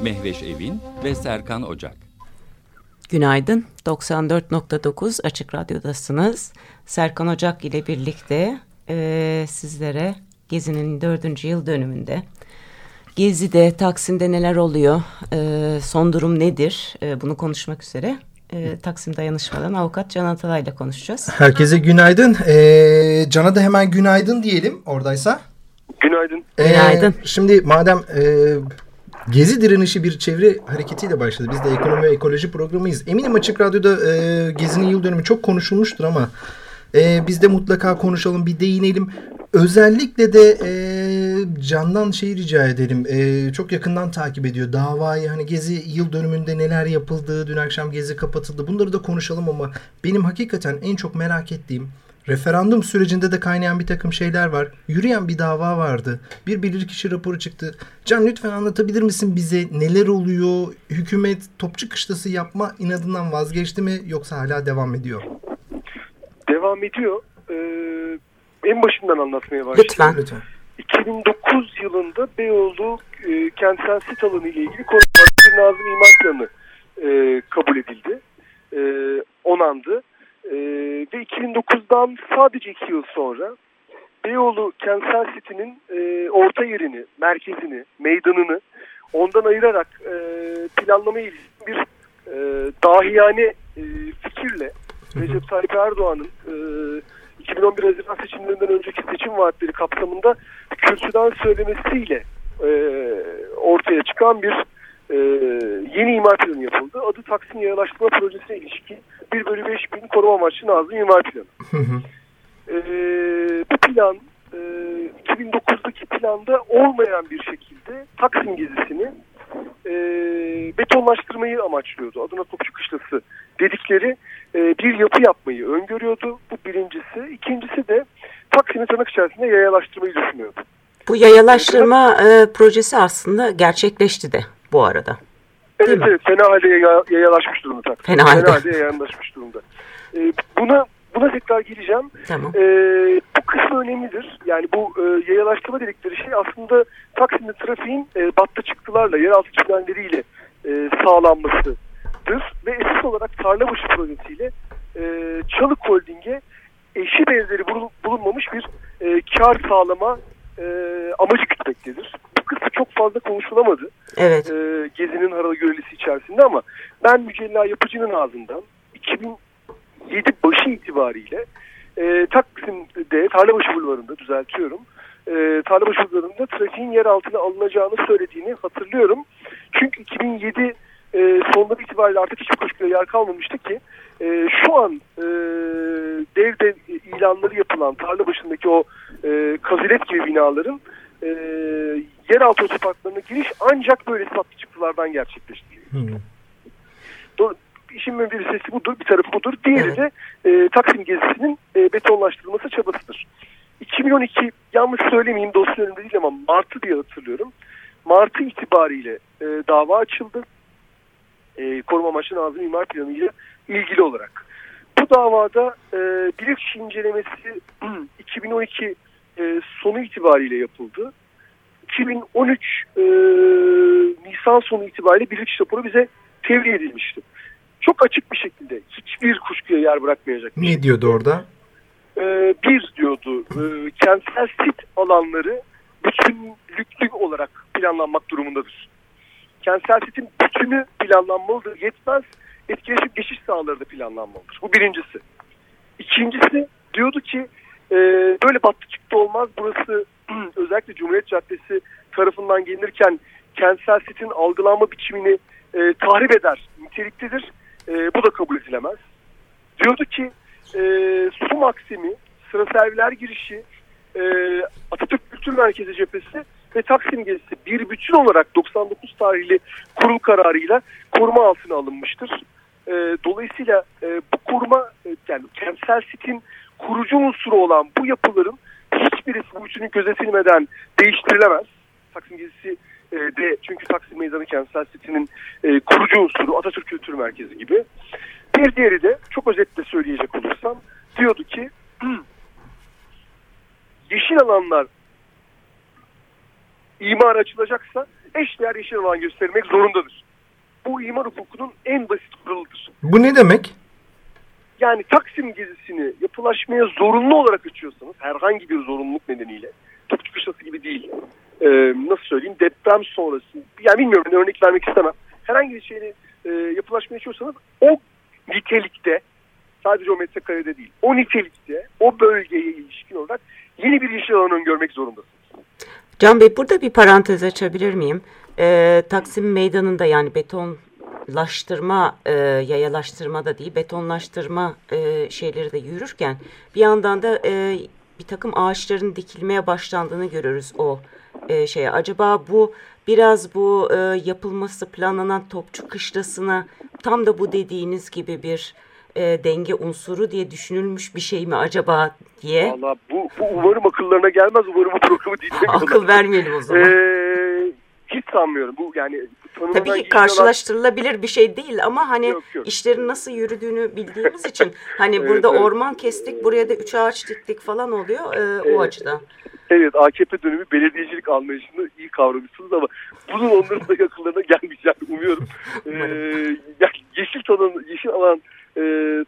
Mehveş Evin ve Serkan Ocak. Günaydın. 94.9 Açık Radyo'dasınız. Serkan Ocak ile birlikte e, sizlere Gezi'nin dördüncü yıl dönümünde Gezi'de, Taksim'de neler oluyor, e, son durum nedir e, bunu konuşmak üzere e, Taksim Dayanışmadan avukat Can Atalay ile konuşacağız. Herkese günaydın. E, Can'a da hemen günaydın diyelim oradaysa. Günaydın. E, Günaydın. Şimdi madem e, Gezi direnişi bir çevre hareketiyle başladı. Biz de ekonomi ve ekoloji programıyız. Eminim Açık Radyo'da e, Gezi'nin yıl dönümü çok konuşulmuştur ama e, biz de mutlaka konuşalım, bir değinelim. Özellikle de e, Can'dan şey rica edelim. E, çok yakından takip ediyor davayı. Hani Gezi yıl dönümünde neler yapıldı, dün akşam Gezi kapatıldı. Bunları da konuşalım ama benim hakikaten en çok merak ettiğim referandum sürecinde de kaynayan bir takım şeyler var. Yürüyen bir dava vardı. Bir bilirkişi raporu çıktı. Can lütfen anlatabilir misin bize neler oluyor? Hükümet topçu kışlası yapma inadından vazgeçti mi yoksa hala devam ediyor? Devam ediyor. Ee, en başından anlatmaya başlayayım. Lütfen. Lütfen. 2009 yılında Beyoğlu e, kentsel sit alanı ile ilgili korumalı bir Nazım İmar Planı e, kabul edildi. E, onandı. E, ve 2009'dan sadece iki yıl sonra Beyoğlu kentsel sitinin e, orta yerini, merkezini, meydanını ondan ayırarak e, planlamaya ilişkin bir e, dahiyane e, fikirle Recep Tayyip Erdoğan'ın e, 2011 Haziran seçimlerinden önceki seçim vaatleri kapsamında kürsüden söylemesiyle e, ortaya çıkan bir e, yeni imar planı yapıldı. Adı Taksim Yayalaştırma Projesi'ne ilişkin 1 bölü 5 bin koruma amaçlı Nazım imar planı. e, bu plan e, 2009'daki planda olmayan bir şekilde Taksim gezisini e, betonlaştırmayı amaçlıyordu. Adına Topçu Kışlası dedikleri e, bir yapı yapmayı öngörüyordu. Bu birincisi. İkincisi de Taksim'i tırnak içerisinde yayalaştırmayı düşünüyordu. Bu yayalaştırma e, projesi aslında gerçekleşti de bu arada. Evet evet fena halde yaya, yayalaşmış durumda Taksim. Fena halde. yayalaşmış durumda. E, buna buna tekrar geleceğim. Tamam. E, bu kısmı önemlidir. Yani bu e, yayalaştırma dedikleri şey aslında Taksim'de trafiğin e, battı çıktılarla, yeraltı tünelleriyle e, sağlanmasıdır. Ve esas olarak Tarlabaşı projesiyle e, Çalık Holding'e eşi benzeri bulun- bulunmamış bir e, kar sağlama e, amacı gütmektedir. Kısmı çok fazla konuşulamadı Evet. e, Gezi'nin haralı görevlisi içerisinde ama ben Mücella Yapıcı'nın ağzından 2007 başı itibariyle e, Taksim'de Tarlabaşı Bulvarı'nda düzeltiyorum. E, Tarlabaşı Bulvarı'nda trafiğin yer altına alınacağını söylediğini hatırlıyorum. Çünkü 2007 e, sonları itibariyle artık hiçbir kuşkuya yer kalmamıştı ki e, şu an e, dev dev ilanları yapılan tarla başındaki o e, kazilet gibi binaların e, yeraltı otoparklarına giriş ancak böyle satlı çıktılardan gerçekleşti. Do- İşin bir sesi budur, bir tarafı budur. Diğeri de e, Taksim gezisinin e, betonlaştırılması çabasıdır. 2012 yanlış söylemeyeyim dosya önümde değil ama Mart'ı diye hatırlıyorum. Mart'ı itibariyle e, dava açıldı. E, koruma amaçlı Nazım İmar Planı ile ilgili olarak. Bu davada e, bilirkişi incelemesi 2012 e, sonu itibariyle yapıldı. 2013 e, Nisan sonu itibariyle bilirkişi raporu bize tevdi edilmişti. Çok açık bir şekilde hiçbir kuşkuya yer bırakmayacak. Ne diyordu orada? E, bir diyordu e, kentsel sit alanları bütünlüklü olarak planlanmak durumundadır. Kentsel sitin bütünü planlanmalıdır. Yetmez etkileşim geçiş sahaları da planlanmalıdır. Bu birincisi. İkincisi diyordu ki e, böyle battı çıktı olmaz. Burası özellikle Cumhuriyet Caddesi tarafından gelirken kentsel sitin algılanma biçimini e, tahrip eder niteliktedir. E, bu da kabul edilemez. Diyordu ki e, su maksimi, sıra serviler girişi, e, Atatürk Kültür Merkezi cephesi ve Taksim gezisi bir bütün olarak 99 tarihli kurul kararıyla koruma altına alınmıştır. E, dolayısıyla e, bu koruma e, yani kentsel sitin kurucu unsuru olan bu yapıların hiçbirisi bu üçünün gözetilmeden değiştirilemez. Taksim gezisi e, de çünkü Taksim Meydanı kentsel sitinin e, kurucu unsuru Atatürk Kültür Merkezi gibi. Bir diğeri de çok özetle söyleyecek olursam diyordu ki yeşil alanlar imar açılacaksa eşdeğer yeşil alan göstermek zorundadır. Bu imar hukukunun en basit kuralıdır. Bu ne demek? Yani Taksim gezisini yapılaşmaya zorunlu olarak açıyorsanız herhangi bir zorunluluk nedeniyle Topçu Kışlası gibi değil. Ee, nasıl söyleyeyim deprem sonrası yani bilmiyorum örnek vermek istemem. Herhangi bir şeyle e, yapılaşmaya açıyorsanız o nitelikte sadece o metrekarede değil o nitelikte o bölgeye ilişkin olarak yeni bir yeşil alan öngörmek zorundasınız. Can Bey burada bir parantez açabilir miyim? Ee, Taksim Meydanı'nda yani betonlaştırma, e, yayalaştırma da değil betonlaştırma e, şeyleri de yürürken bir yandan da e, bir takım ağaçların dikilmeye başlandığını görürüz o e, şeye. Acaba bu biraz bu e, yapılması planlanan Topçu Kışlası'na tam da bu dediğiniz gibi bir e, denge unsuru diye düşünülmüş bir şey mi acaba diye. Valla bu, bu umarım akıllarına gelmez. Umarım bu programı dinlemiyorlar. Akıl vermeyelim o zaman. Ee, hiç sanmıyorum. Bu yani Tabii ki karşılaştırılabilir bir şey değil ama hani Yok, yok. işlerin nasıl yürüdüğünü bildiğimiz için hani burada evet. orman kestik buraya da üç ağaç diktik falan oluyor e, o Evet. açıdan. Evet AKP dönemi belediyecilik anlayışını iyi kavramışsınız ama bunun onların da akıllarına gelmeyeceğini umuyorum. Ee, yeşil alan, yeşil alan e,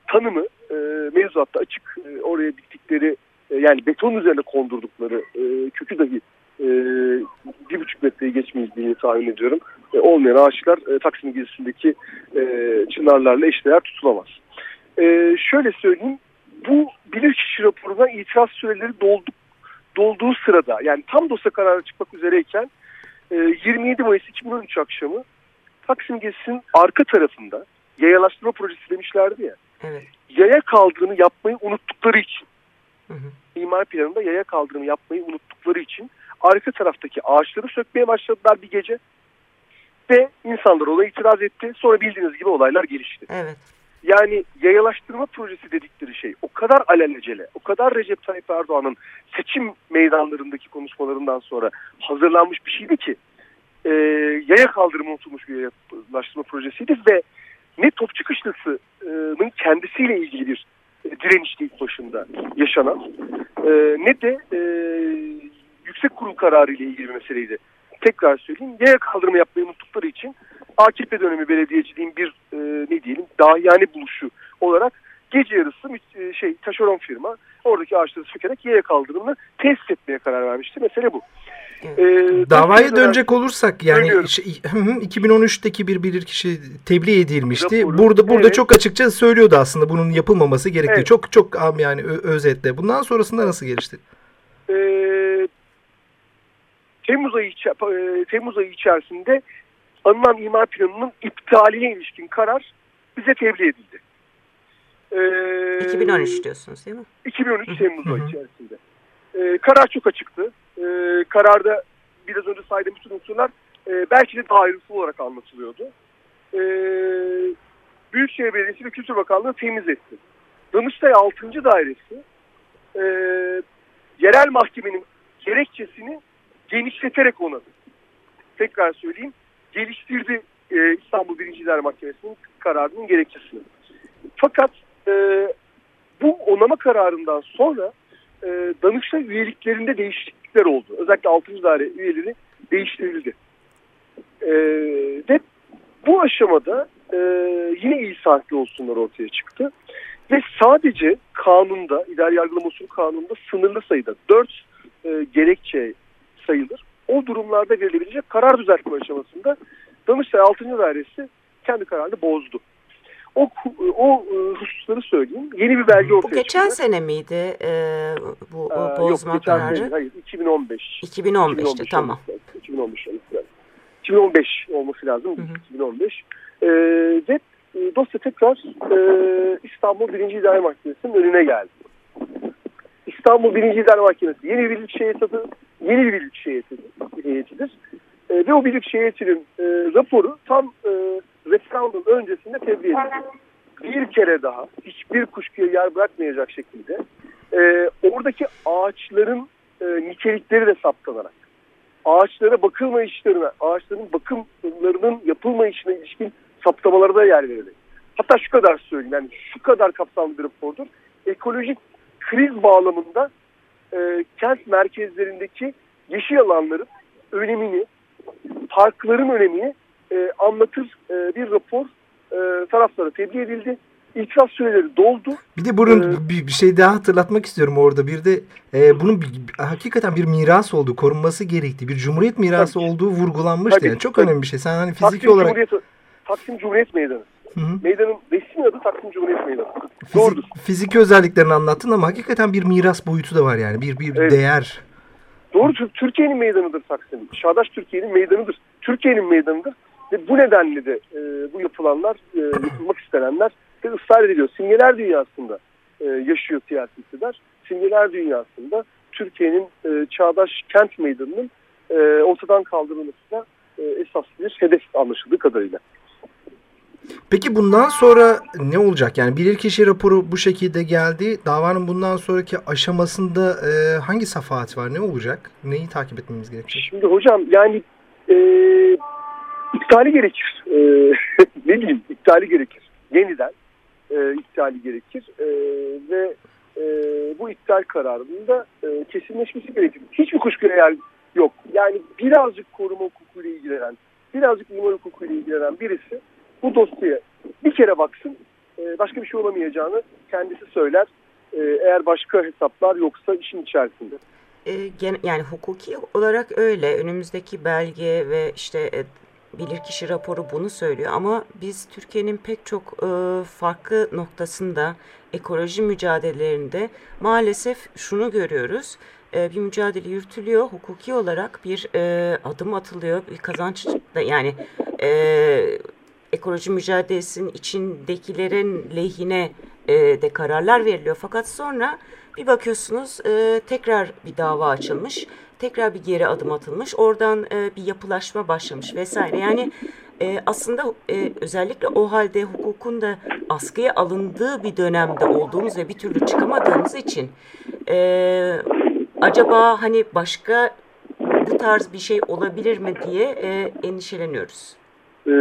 tanımı e, mevzuatta açık. E, oraya diktikleri e, yani beton üzerine kondurdukları e, kökü dahi e, bir buçuk metreyi geçmeyeceğini tahmin ediyorum. E, olmayan ağaçlar e, Taksim gezisindeki e, çınarlarla eşdeğer tutulamaz. E, şöyle söyleyeyim bu bilirkişi raporuna itiraz süreleri doldu, dolduğu sırada yani tam dosya kararı çıkmak üzereyken e, 27 Mayıs 2013 akşamı Taksim gezisinin arka tarafında yayalaştırma projesi demişlerdi ya Evet. yaya kaldırımı yapmayı unuttukları için Hı hı. imar planında yaya kaldırımı yapmayı unuttukları için arka taraftaki ağaçları sökmeye başladılar bir gece. Ve insanlar ona itiraz etti. Sonra bildiğiniz gibi olaylar gelişti. Evet. Yani yayalaştırma projesi dedikleri şey o kadar alelacele, o kadar Recep Tayyip Erdoğan'ın seçim meydanlarındaki konuşmalarından sonra hazırlanmış bir şeydi ki e, yaya kaldırımı unutulmuş bir yayalaştırma projesiydi ve ne Topçu Kışlası'nın kendisiyle ilgili bir direnişti ilk başında yaşanan e, ne de e, yüksek kurul kararı ile ilgili bir meseleydi. Tekrar söyleyeyim yaya kaldırımı yapmayı unuttukları için AKP dönemi belediyeciliğin bir e, ne diyelim dahiyane buluşu olarak gece yarısı e, şey taşeron firma oradaki ağaçları sökerek yaya kaldırımını tesis etmeye karar vermişti. Mesele bu. Evet. E, Davaya dönecek olursak yani hı, 2013'teki bir bilirkişi tebliğ edilmişti. Raporu, Burada burada evet. çok açıkça söylüyordu aslında bunun yapılmaması gerektiği. Evet. Çok çok yani özetle. Bundan sonrasında nasıl gelişti? e, Temmuz ayı, e, Temmuz ayı içerisinde alınan imar planının iptaline ilişkin karar bize tebliğ edildi. E, 2013 diyorsunuz değil mi? 2013 Temmuz ayı içerisinde. E, karar çok açıktı. E, kararda biraz önce saydığım bütün unsurlar e, belki de daha ayrıntılı olarak anlatılıyordu. E, Büyükşehir Belediyesi ve Kültür Bakanlığı temiz etti. Danıştay 6. Dairesi e, yerel mahkemenin gerekçesini genişleterek onadı. Tekrar söyleyeyim. Geliştirdi e, İstanbul 1. İdare Mahkemesi'nin kararının gerekçesini. Fakat e, bu onama kararından sonra e, Danıştay üyeliklerinde değişiklikler oldu. Özellikle 6. daire üyeleri değiştirildi. E, ve bu aşamada e, yine iyi saatli olsunlar ortaya çıktı. Ve sadece kanunda, idari yargılama usulü kanununda sınırlı sayıda 4 e, gerekçe sayılır. O durumlarda verilebilecek karar düzeltme aşamasında Danıştay 6. Dairesi kendi kararını bozdu. O, o e, hususları söyleyeyim. Yeni bir belge ortaya Bu geçen çıktı. sene miydi e, bu o bozma yok, geçen kararı? sene, hayır 2015. 2015'te 2015 tamam. olması lazım. 2015 olması lazım. 2015 olması lazım. Hı hı. 2015. Ee, ve e, dosya tekrar e, İstanbul 1. İdare Mahkemesi'nin önüne geldi. İstanbul 1. İdare Mahkemesi yeni bir bilirkişi heyeti, yeni bir bilirkişi heyetidir. E, ve o bilirkişi heyetinin e, raporu tam e, referandum öncesinde tebliğ edildi. Bir kere daha hiçbir kuşkuya yer bırakmayacak şekilde e, oradaki ağaçların e, nitelikleri de saptanarak ağaçlara bakılmayışlarına, ağaçların bakımlarının yapılmayışına ilişkin saptamalara da yer verilir. Hatta şu kadar söyleyeyim yani şu kadar kapsamlı bir rapordur. Ekolojik kriz bağlamında e, kent merkezlerindeki yeşil alanların önemini, parkların önemini e, anlatır e, bir rapor e, taraflara tebliğ edildi. İtiraz süreleri doldu. Bir de bunun Ee, bir, bir şey daha hatırlatmak istiyorum orada. Bir de e, bunun bir, hakikaten bir miras olduğu, korunması gerektiği, bir cumhuriyet mirası Tabii. olduğu vurgulanmıştı. Tabii, Yani çok tabii. önemli bir şey. Sen hani fiziki Taksim olarak Cumhuriyet, Taksim Cumhuriyet Meydanı. Hı hı. Meydanın resmi adı Taksim Cumhuriyet Meydanı. Fizik- Doğrudur. fiziki özelliklerini anlattın ama hakikaten bir miras boyutu da var yani. Bir bir Evet. değer. Doğru Tür- Türkiye'nin meydanıdır Taksim. Çağdaş Türkiye'nin meydanıdır. Türkiye'nin meydanıdır. Ve bu nedenle de e, bu yapılanlar, e, yapılmak istenenler de ısrar ediliyor. Simgeler dünyasında e, yaşıyor siyasi iktidar. Simgeler dünyasında Türkiye'nin e, çağdaş kent meydanının e, ortadan kaldırılmasına e, esas bir hedef anlaşıldığı kadarıyla. Peki bundan sonra ne olacak? Yani bilirkişi raporu bu şekilde geldi. Davanın bundan sonraki aşamasında e, hangi safahat var? Ne olacak? Neyi takip etmemiz gerekecek? Şimdi hocam yani e, iptali gerekir. E, ne diyeyim iptali gerekir. Yeniden e, iptali gerekir. E, ve e, bu iptal kararının da e, kesinleşmesi gerekir. Hiçbir kuşkuya yer yok. Yani birazcık koruma hukukuyla ilgilenen, birazcık imar hukukuyla ilgilenen birisi bu dosyaya bir kere baksın e, başka bir şey olamayacağını kendisi söyler. E, eğer başka hesaplar yoksa işin içerisinde. E, yani hukuki olarak öyle. Önümüzdeki belge ve işte bilirkişi raporu bunu söylüyor ama biz Türkiye'nin pek çok farklı noktasında ekoloji mücadelelerinde maalesef şunu görüyoruz. Bir mücadele yürütülüyor, hukuki olarak bir adım atılıyor, bir kazanç da yani ekoloji mücadelesinin içindekilerin lehine e, de kararlar veriliyor. Fakat sonra bir bakıyorsunuz e, tekrar bir dava açılmış, tekrar bir geri adım atılmış, oradan e, bir yapılaşma başlamış vesaire. Yani e, aslında e, özellikle o halde hukukun da askıya alındığı bir dönemde olduğumuz ve bir türlü çıkamadığımız için e, acaba hani başka bu tarz bir şey olabilir mi diye e, endişeleniyoruz. e,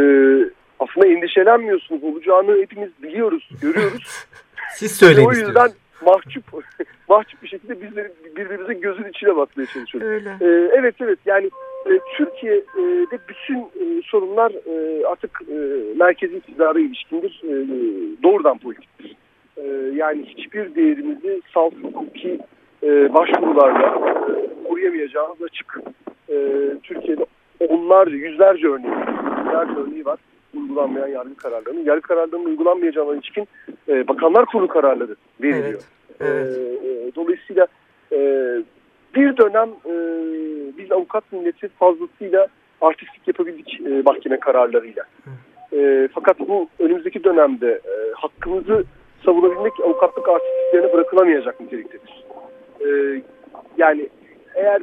aslında endişelenmiyorsunuz. Olacağını hepimiz biliyoruz, görüyoruz. Siz söyleyin o yüzden mahcup mahcup bir şekilde bizlerin birbirimizin gözünün içine bakmaya çalışıyoruz. Öyle. E, evet evet yani e, Türkiye'de bütün e, sorunlar e, artık merkezi iktidara ilişkindir. Doğrudan politiktir. Yani hiçbir değerimizi salt hukuki başvurularla koruyamayacağımız açık. Türkiye'de onlarca, yüzlerce örneği, yüzlerce örneği var uygulanmayan yargı kararlarının. Yargı kararlarının uygulanmayacağına ilişkin e, Bakanlar Kurulu kararları veriliyor. Evet. Evet. E, e, dolayısıyla e, bir dönem e, biz avukat milleti fazlasıyla artistlik yapabildik e, mahkeme kararlarıyla. E, fakat bu önümüzdeki dönemde e, hakkımızı savunabilmek avukatlık artistliklerine bırakılamayacak niteliktedir. E, yani eğer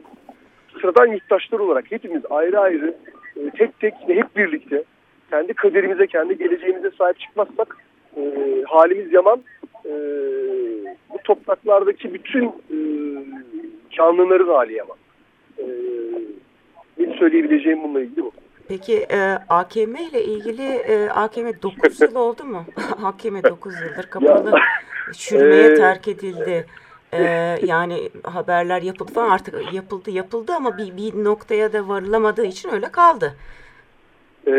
sıradan yurttaşlar olarak hepimiz ayrı ayrı e, tek tek ve hep birlikte kendi kaderimize, kendi geleceğimize sahip çıkmazsak e, halimiz yaman. E, bu topraklardaki bütün e, canlıların hali yaman. E, benim söyleyebileceğim bununla ilgili bu. Peki e, AKM ile ilgili e, AKM 9 yıl oldu mu? AKM 9 yıldır kapalı. Çürümeye Ee, terk edildi. E, yani haberler yapıldı falan artık yapıldı yapıldı ama bir, bir noktaya da varılamadığı için öyle kaldı. E,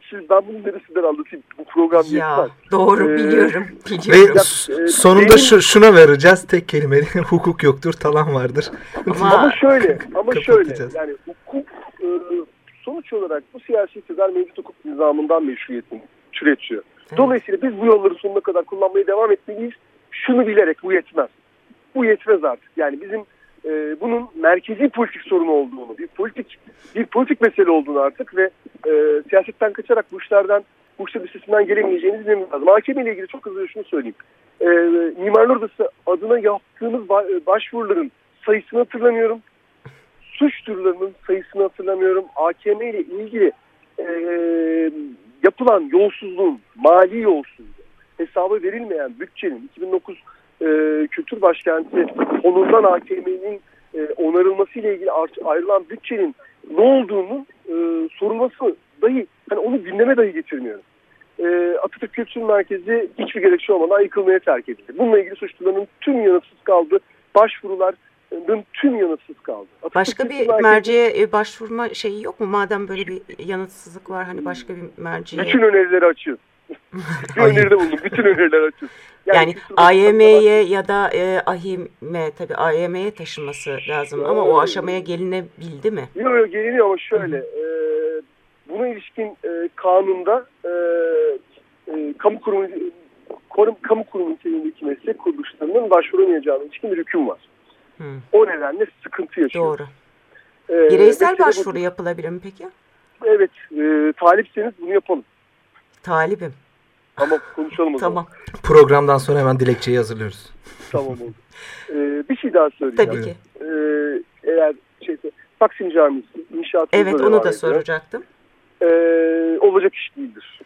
şimdi ben bunu neresinden anlatayım? Bu program Ya doğru Ee, biliyorum Ve biliyorum. s- e, sonunda benim- şu, şuna vereceğiz. Tek kelimeyle hukuk yoktur, talan vardır. Ama Ama şöyle, ama şöyle yani hukuk e, sonuç olarak bu siyasi iktidar mevcut hukuk nizamından meşruiyetini türetiyor. Dolayısıyla biz bu yolları sonuna kadar kullanmaya devam etmeliyiz. Şunu bilerek bu yetmez. Bu yetmez artık. Yani bizim e, bunun merkezi politik sorunu olduğunu, bir politik bir politik mesele olduğunu artık ve e, siyasetten kaçarak bu işlerden bu işlerin üstesinden gelemeyeceğimizi bilmemiz lazım. Hakem ile ilgili çok hızlı şunu söyleyeyim. E, Mimarlar Odası adına yaptığımız ba- başvuruların sayısını hatırlamıyorum. Suç türlerinin sayısını hatırlamıyorum. AKM ile ilgili e, yapılan yolsuzluğun, mali yolsuzluğun, hesabı verilmeyen bütçenin 2009 e, Kültür Başkenti fonundan AKM'nin e, onarılması ile ilgili ayrılan bütçenin ne olduğunu e, sorulması dahi hani onu gündeme dahi getirmiyor. E, Atatürk Kültür Merkezi hiçbir gerekçe olmadan yıkılmaya terk edildi. Bununla ilgili suçluların tüm yanıtsız kaldı. Başvurular tüm yanıtsız kaldı. Atatürk başka Kültür bir Merkezi, merceğe e, başvurma şeyi yok mu? Madem böyle bir yanıtsızlık var hani başka bir merceğe. Bütün önerileri açıyoruz. bir öneride bulundum. Bütün öneriler açıyoruz. Yani, yani AYM'ye ya da e, AHİM'e tabii AYM'ye taşınması lazım ama o aşamaya gelinebildi mi? Yok yok geliniyor ama şöyle e, buna ilişkin e, kanunda e, e, kamu kurumu korum, kamu kurumu niteliğindeki meslek kuruluşlarının başvuramayacağına ilişkin bir hüküm var. Hı. O nedenle sıkıntı yaşıyor. Doğru. Ee, Bireysel başvuru bu, yapılabilir mi peki? Evet. E, talipseniz bunu yapalım. Talibim. Tamam konuşalım o Tamam. Zaman. Programdan sonra hemen dilekçeyi hazırlıyoruz. Tamam oldu. Ee, bir şey daha söyleyeceğim. Tabii ki. Ee, eğer şeyse Taksim Camisi inşaatı Evet onu da soracaktım. Ee, olacak iş değildir.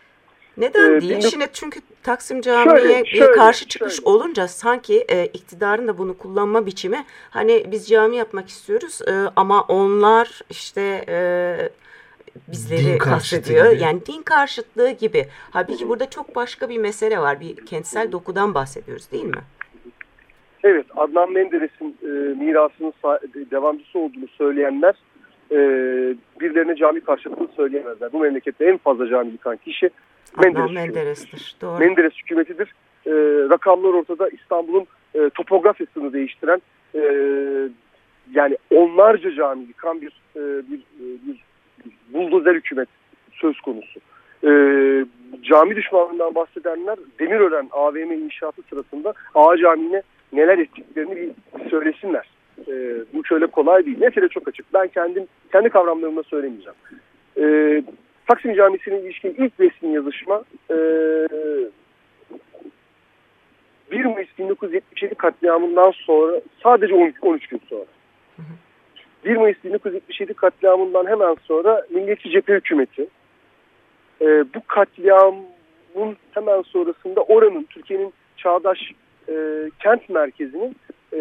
Neden ee, değil? Şimdi çünkü Taksim Camii'ye karşı çıkış şöyle. olunca sanki e, iktidarın da bunu kullanma biçimi hani biz cami yapmak istiyoruz e, ama onlar işte e, bizleri din kastediyor. Gibi. Yani din karşıtlığı gibi. Halbuki burada çok başka bir mesele var. Bir kentsel dokudan bahsediyoruz değil mi? Evet, Adnan Menderes'in e, mirasının devamcısı olduğunu söyleyenler e, birilerine cami karşıtlığını söyleyemezler. Bu memlekette en fazla cami yıkan kişi Menderes, Menderes'tir. Doğru. Menderes hükümetidir. E, rakamlar ortada İstanbul'un e, topografyasını değiştiren e, yani onlarca cami yıkan bir, e, bir, e, bir, bir buldozer hükümet söz konusu. E, cami düşmanlığından bahsedenler Demirören AVM inşaatı sırasında Ağa Camii'ne neler ettiklerini bir söylesinler. E, bu şöyle kolay değil. Mesele çok açık. Ben kendim kendi kavramlarımla söylemeyeceğim. E, Taksim Camisi'ne ilişkin ilk resmi yazışma e, 1 Mayıs 1977 katliamından sonra sadece 13, 13 gün sonra. 1 Mayıs 1977 katliamından hemen sonra Milliyetçi Cephe Hükümeti e, bu katliamın hemen sonrasında oranın Türkiye'nin çağdaş e, kent merkezinin e,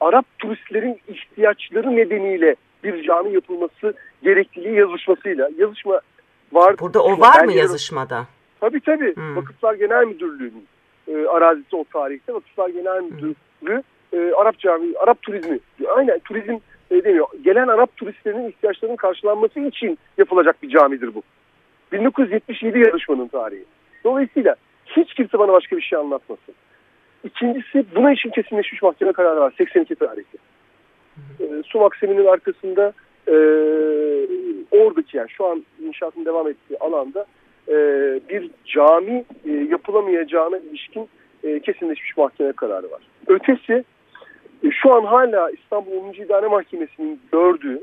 Arap turistlerin ihtiyaçları nedeniyle bir cami yapılması gerekliliği yazışmasıyla yazışma var. Burada o var mı yazışmada? Tabii tabii. Hmm. Vakıflar Genel Müdürlüğü'nün e, arazisi o tarihte. Vakıflar Genel Müdürlüğü e, Arap Cami, Arap turizmi. Aynen turizm e, demiyor. Gelen Arap turistlerinin ihtiyaçlarının karşılanması için yapılacak bir camidir bu. 1977 yarışmanın tarihi. Dolayısıyla hiç kimse bana başka bir şey anlatmasın. İkincisi buna için kesinleşmiş mahkeme kararı var. 82 tarihli. E, su maksiminin arkasında e, oradaki yani şu an inşaatın devam ettiği alanda e, bir cami e, yapılamayacağına ilişkin e, kesinleşmiş mahkeme kararı var. Ötesi e, şu an hala İstanbul 10. İdare Mahkemesi'nin gördüğü,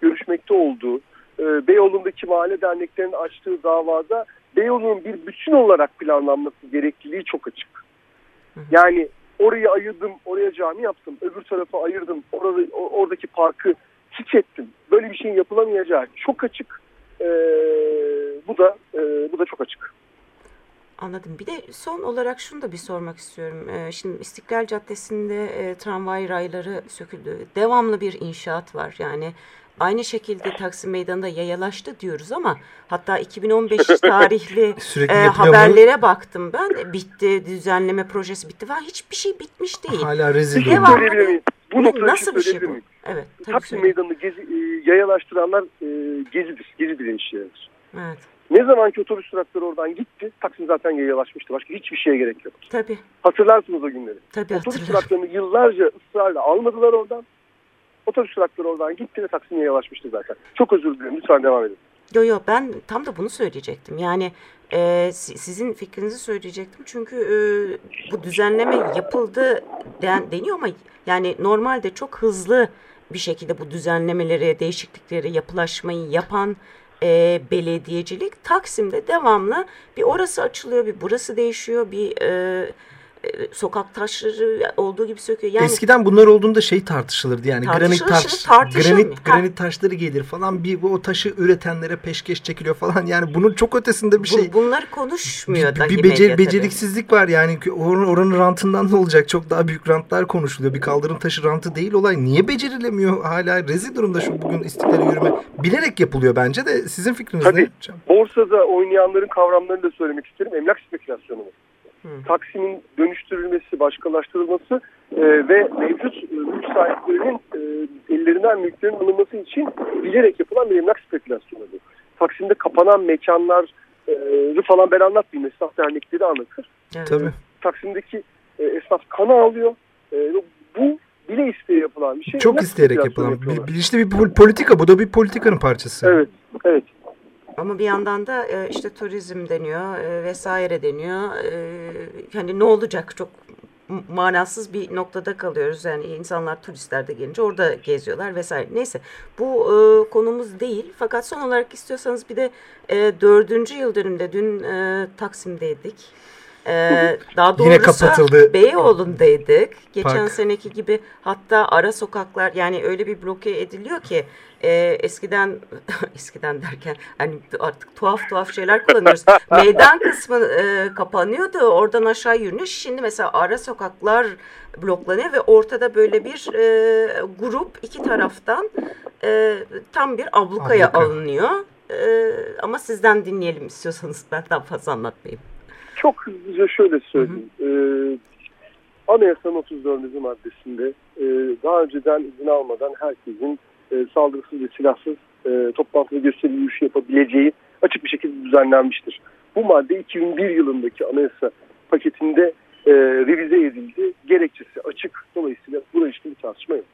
görüşmekte olduğu e, Beyoğlu'ndaki mahalle derneklerinin açtığı davada Beyoğlu'nun bir bütün olarak planlanması gerekliliği çok açık. Yani orayı ayırdım, oraya cami yaptım, öbür tarafa ayırdım, orada, oradaki parkı hiç ettim. Böyle bir şeyin yapılamayacağı çok açık. E, bu da e, bu da çok açık. Anladım. Bir de son olarak şunu da bir sormak istiyorum. Ee, şimdi İstiklal Caddesi'nde e, tramvay rayları söküldü. Devamlı bir inşaat var. Yani aynı şekilde Taksim Meydanı'nda yayalaştı diyoruz ama hatta 2015 tarihli e, haberlere baktım ben. Bitti, düzenleme projesi bitti falan. Hiçbir şey bitmiş değil. Hala rezil. Devamlı, bu nasıl bir şey bu? Evet. Taksim Meydanı'nı gezi, e, yayalaştıranlar e, gezidir. Gezi direnişçileridir. Evet. Ne zamanki otobüs durakları oradan gitti, Taksim zaten yayalaşmıştı. Başka hiçbir şeye gerek yok. Tabii. Hatırlarsınız o günleri. Tabii Otobüs duraklarını yıllarca ısrarla almadılar oradan. Otobüs durakları oradan gitti ve Taksim yayalaşmıştı zaten. Çok özür dilerim. Lütfen devam edin. Yo yo ben tam da bunu söyleyecektim. Yani e, sizin fikrinizi söyleyecektim. Çünkü e, bu düzenleme yapıldı den, deniyor ama yani normalde çok hızlı bir şekilde bu düzenlemeleri, değişiklikleri, yapılaşmayı yapan e, belediyecilik. Taksim'de devamlı bir orası açılıyor, bir burası değişiyor, bir e, sokak taşları olduğu gibi söküyor. Yani, Eskiden bunlar olduğunda şey tartışılırdı yani Tartışılır, granit taş, şimdi tartışılmıyor. granit, granit taşları gelir falan bir o taşı üretenlere peşkeş çekiliyor falan yani bunun çok ötesinde bir bu- şey. bunlar konuşmuyor bir, dahi bir becer, tabii. beceriksizlik var yani oranın, oranın rantından ne olacak çok daha büyük rantlar konuşuluyor bir kaldırım taşı rantı değil olay niye becerilemiyor hala rezil durumda şu bugün istiklale yürüme bilerek yapılıyor bence de sizin fikriniz Tabii. ne? Borsada oynayanların kavramlarını da söylemek isterim. Emlak spekülasyonu. Hı. Taksimin dönüştürülmesi, başkalaştırılması e, ve mevcut e, mülk sahiplerinin e, ellerinden mülklerin alınması için bilerek yapılan bir emlak spekülasyonu bu. Taksim'de kapanan mekanları falan ben anlatmayayım. Esnaf dernekleri anlatır. Evet. Tabii. Taksim'deki e, esnaf kana alıyor. E, bu bile isteye yapılan bir şey. Çok Emlak isteyerek yapılan bir, bilinçli bir pol- politika bu da bir politikanın parçası. Evet, evet. Ama bir yandan da e, işte turizm deniyor e, vesaire deniyor. E, hani ne olacak çok manasız bir noktada kalıyoruz. Yani insanlar turistler de gelince orada geziyorlar vesaire. Neyse bu e, konumuz değil. Fakat son olarak istiyorsanız bir de e, dördüncü yıl dönümde dün e, Taksim'deydik. E, daha Yine doğrusu kapatıldı. Beyoğlu'ndaydık. Geçen Park. seneki gibi hatta ara sokaklar yani öyle bir bloke ediliyor ki e, eskiden eskiden derken hani artık tuhaf tuhaf şeyler kullanıyoruz. Meydan kısmı e, kapanıyordu. Oradan aşağı yürünüyor. Şimdi mesela ara sokaklar bloklanıyor ve ortada böyle bir e, grup iki taraftan e, tam bir ablukaya Abluka. alınıyor. E, ama sizden dinleyelim istiyorsanız ben daha fazla anlatmayayım. Çok hızlıca şöyle söyleyeyim. Ee, Anayasanın 34. maddesinde e, daha önceden izin almadan herkesin e, saldırısız ve silahsız e, toplantı ve gösteri yürüyüşü yapabileceği açık bir şekilde düzenlenmiştir. Bu madde 2001 yılındaki anayasa paketinde e, revize edildi. Gerekçesi açık. Dolayısıyla buna ilişkin bir tartışma yok.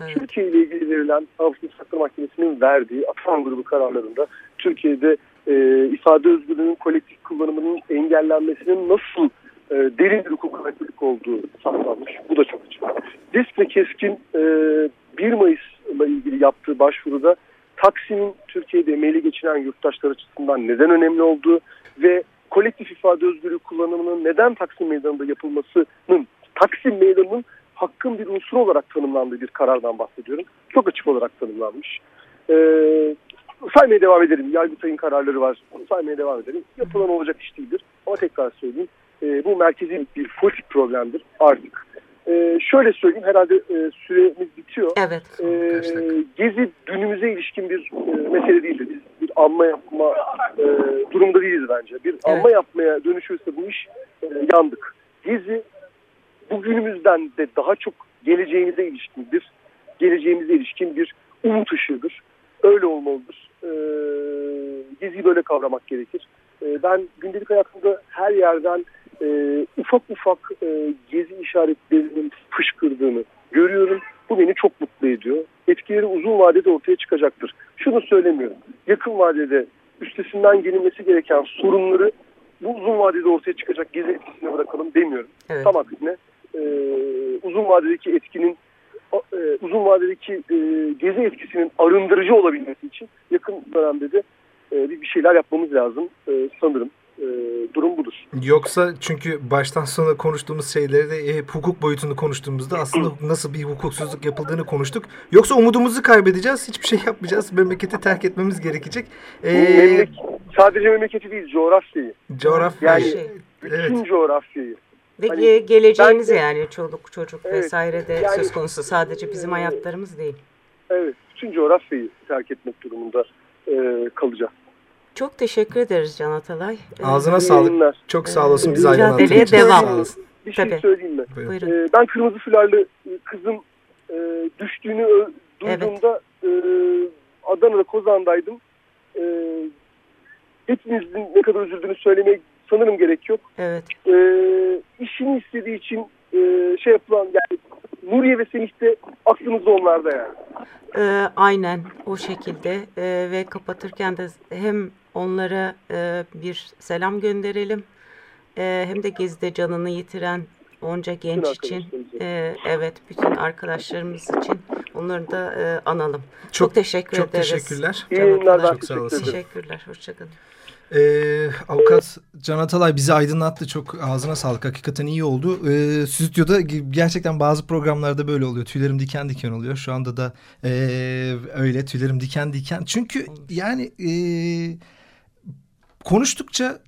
Evet. Türkiye ile ilgili verilen Avrupa İnsan Mahkemesi'nin verdiği Atan grubu kararlarında Türkiye'de e, ifade özgürlüğünün kolektif kullanımının engellenmesinin nasıl e, derin bir hukuk hareketlik olduğu saptanmış. Bu da çok açık. Ve Keskin e, 1 Mayıs'la ilgili yaptığı başvuruda Taksim'in Türkiye'de emeğiyle geçiren yurttaşlar açısından neden önemli olduğu ve kolektif ifade özgürlüğü kullanımının neden Taksim Meydanı'nda yapılmasının Taksim Meydanı'nın hakkın bir unsur olarak tanımlandığı bir karardan bahsediyorum. Çok açık olarak tanımlanmış. Ee, saymaya devam ederim. Yargıtay'ın kararları var. Saymaya devam ederim. Yapılan olacak iş değildir. Ama tekrar söyleyeyim. e, bu merkezi bir politik problemdir artık. E, şöyle söyleyeyim. Herhalde e, süremiz bitiyor. Evet. E, gezi günümüze ilişkin bir e, mesele değildir. Biz bir anma yapma e, durumda değiliz bence. Bir anma yapmaya dönüşürse bu iş e, yandık. Gezi bugünümüzden de daha çok geleceğimize ilişkin bir geleceğimize ilişkin bir umut ışığıdır. Öyle olmalıdır. E, geziyi böyle kavramak gerekir. E, ben gündelik hayatımda her yerden e, ufak ufak e, gezi işaretlerinin fışkırdığını görüyorum. Bu beni çok mutlu ediyor. Etkileri uzun vadede ortaya çıkacaktır. Şunu söylemiyorum. Yakın vadede üstesinden gelinmesi gereken sorunları bu uzun vadede ortaya çıkacak gezi etkisine bırakalım demiyorum. Evet. Tam aksine e, uzun vadedeki etkinin uzun vadedeki e, gezi etkisinin arındırıcı olabilmesi için yakın dönemde de e, bir bir şeyler yapmamız lazım e, sanırım. E, durum budur. Yoksa çünkü baştan sona konuştuğumuz şeyleri de e, hukuk boyutunu konuştuğumuzda aslında nasıl bir hukuksuzluk yapıldığını konuştuk. Yoksa umudumuzu kaybedeceğiz, hiçbir şey yapmayacağız, memleketi terk etmemiz gerekecek. Bu Ee, memlek, sadece memleketi değil coğrafyayı. coğrafya, Yani-. Bütün evet. coğrafyayı. Ve Hani ge- geleceğimiz ben de- yani çoluk çocuk Evet, vesaire de yani- söz konusu. Sadece bizim Ee, hayatlarımız değil. Evet, bütün coğrafyayı terk etmek durumunda e, kalacağız. Çok teşekkür ederiz Can Atalay. Ee, Ağzına İyi sağlık. yayınlar. Çok sağ olasın Mücadeleye aydınlattığın için. devam. Sağ olasın. Bir şey Tabii. söyleyeyim mi? Buyurun. Ee, ben kırmızı fularlı e, kızın e, düştüğünü duyduğumda e, Adana'da Kozan'daydım. E, hepinizin ne kadar üzüldüğünü söylemeye sanırım gerek yok. Evet. E, işini istediği için e, şey yapılan yani Nuriye ve Semih de aklımızda onlarda yani. Ee, aynen o şekilde Ee, ve kapatırken de hem onlara e, bir selam gönderelim Ee, hem de gezide canını yitiren onca genç için arkadaşlarımıza. e, evet bütün arkadaşlarımız için onları da e, analım. Çok, Çok- teşekkür Çok ederiz. teşekkürler. İyi Can yayınlar. Atalay. Ben Çok sağ olasın. Teşekkürler. Hoşçakalın. Ee, avukat Can Atalay bizi aydınlattı. Çok ağzına sağlık. Hakikaten iyi oldu. Ee, stüdyoda gerçekten bazı programlarda böyle oluyor. Tüylerim diken diken oluyor. Şu anda da e, öyle tüylerim diken diken. Çünkü yani e, konuştukça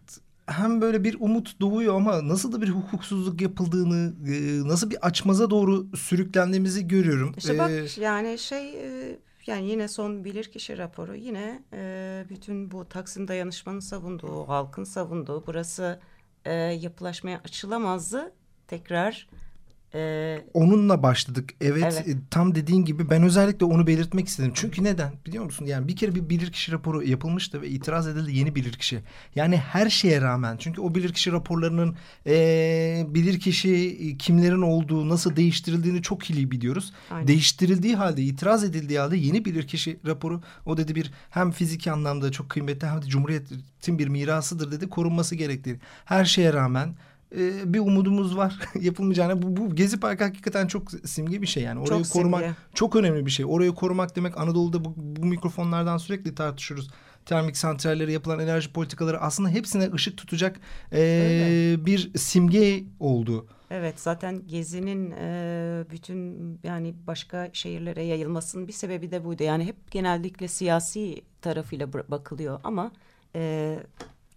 hem böyle bir umut doğuyor ama nasıl da bir hukuksuzluk yapıldığını, e, nasıl bir açmaza doğru sürüklendiğimizi görüyorum. İşte bak ee, yani şey e, yani yine son bilirkişi raporu yine e, bütün bu Taksim dayanışmanın savunduğu, halkın savunduğu burası e, yapılaşmaya açılamazdı. Tekrar ee, Onunla başladık. Evet, evet e, tam dediğin gibi ben özellikle onu belirtmek istedim. Çünkü neden biliyor musun? Yani bir kere bir bilirkişi raporu yapılmıştı ve itiraz edildi yeni bilirkişi. Yani her şeye rağmen çünkü o bilirkişi raporlarının e, bilirkişi kimlerin olduğu nasıl değiştirildiğini çok iyi biliyoruz. Aynen. Değiştirildiği halde itiraz edildiği halde yeni bilirkişi raporu o dedi bir hem fiziki anlamda çok kıymetli hem de Cumhuriyet'in bir mirasıdır dedi korunması gerektiğini. Her şeye rağmen e, bir umudumuz var yapılmayacağına. Bu, bu Gezi Parkı hakikaten çok simge bir şey yani. Orayı çok korumak simge. çok önemli bir şey. Orayı korumak demek Anadolu'da bu, bu mikrofonlardan sürekli tartışıyoruz. Termik santralleri yapılan enerji politikaları aslında hepsine ışık tutacak e, bir simge oldu. Evet zaten Gezi'nin e, bütün yani başka şehirlere yayılmasının bir sebebi de buydu. Yani hep genellikle siyasi tarafıyla bakılıyor ama e,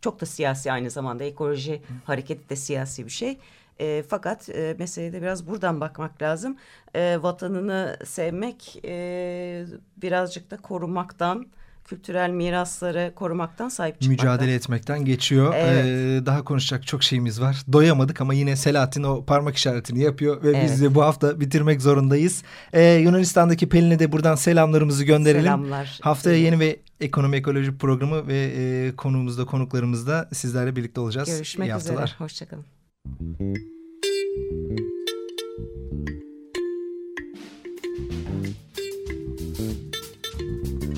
çok da siyasi aynı zamanda ekoloji hareketi de siyasi bir şey. E, fakat e, meseleye de biraz buradan bakmak lazım. E, vatanını sevmek e, birazcık da korumaktan, kültürel mirasları korumaktan sahip çıkmaktan. Mücadele etmekten geçiyor. Evet. Ee, daha konuşacak çok şeyimiz var. Doyamadık ama yine Selahattin o parmak işaretini yapıyor ve evet. biz de bu hafta bitirmek zorundayız. Ee, Yunanistan'daki Pelin'e de buradan selamlarımızı gönderelim. Selamlar. Haftaya yeni ve ekonomi ekoloji programı ve e, konuğumuzda konuklarımızda sizlerle birlikte olacağız. Görüşmek İyi üzere. Hoşçakalın.